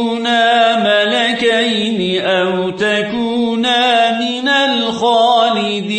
تكونا ملكين أو تكونا من الخالدين.